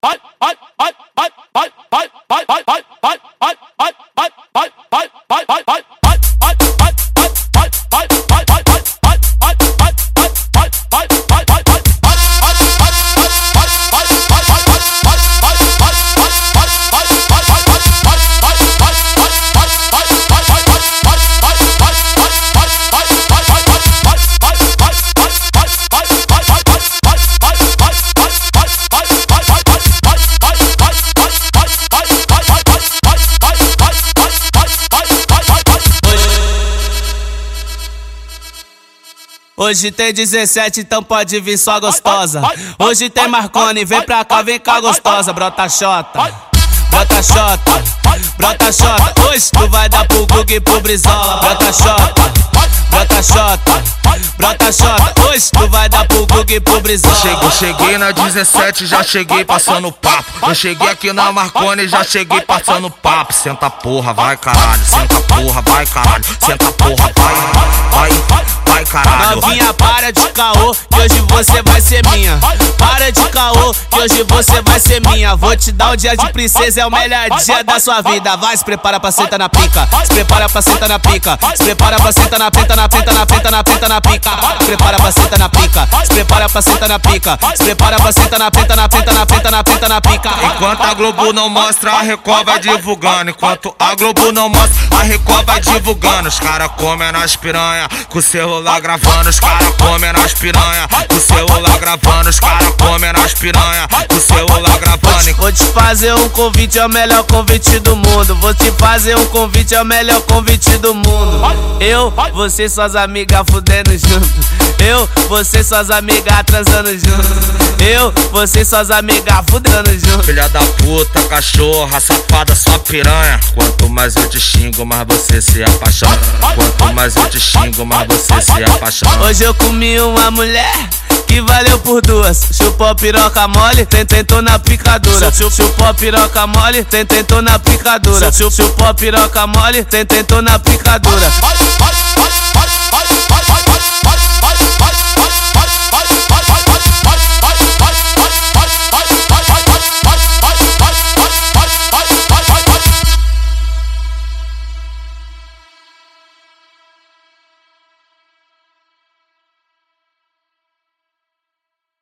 빨 리, Hoje tem 17, então pode vir só gostosa. Hoje tem Marconi, vem pra cá, vem cá gostosa. Brota xota, brota xota, brota xota. Hoje tu vai dar pro Gug e pro Brizola. Brota xota, brota xota, brota xota. Hoje tu vai dar pro Gug e pro Brizola. Cheguei, cheguei na 17, já cheguei passando papo. Eu cheguei aqui na Marconi, já cheguei passando papo. Senta porra, vai caralho. Senta porra, vai caralho. Senta porra, vai, vai vai caralho. Novinha, para de caô, que hoje você vai ser minha. Para de caô, que hoje você vai ser minha. Vou te dar um dia de princesa, é o melhor dia da sua vida. Vai, se prepara pra sentar na pica. Se prepara pra sentar na pica. Se prepara pra sentar na penta, na penta, na penta, na penta, na pica. Se prepara pra sentar na pica. Se prepara pra sentar na pica. Se prepara pra sentar na penta, na penta, na penta, na penta, na pica. Enquanto a Globo não mostra, a Record vai divulgando. Enquanto a Globo não mostra, a Record vai divulgando. Os caras comem nas piranha, com o celular gravando. Os caras comem nas piranha, com o celular gravando. Os caras comem nas piranha, o celular gravando. Vou te fazer um convite, é o melhor convite do mundo. Vou te fazer um convite, é o melhor convite do mundo. Eu, você e suas amigas fudendo junto. Eu, você e suas amigas transando junto. Eu, você e suas amigas fudendo junto. Filha da puta, cachorra, safada, sua piranha. Quanto mais eu te xingo, mais você se apaixona. Quanto mais eu te xingo, mais você se apaixona. Hoje eu comi uma mulher que valeu por duas. Chupou piroca mole, tem tentou na picadura. Chupou piroca mole, tem tentou na picadura. Chupou piroca mole, tem tentou na picadura.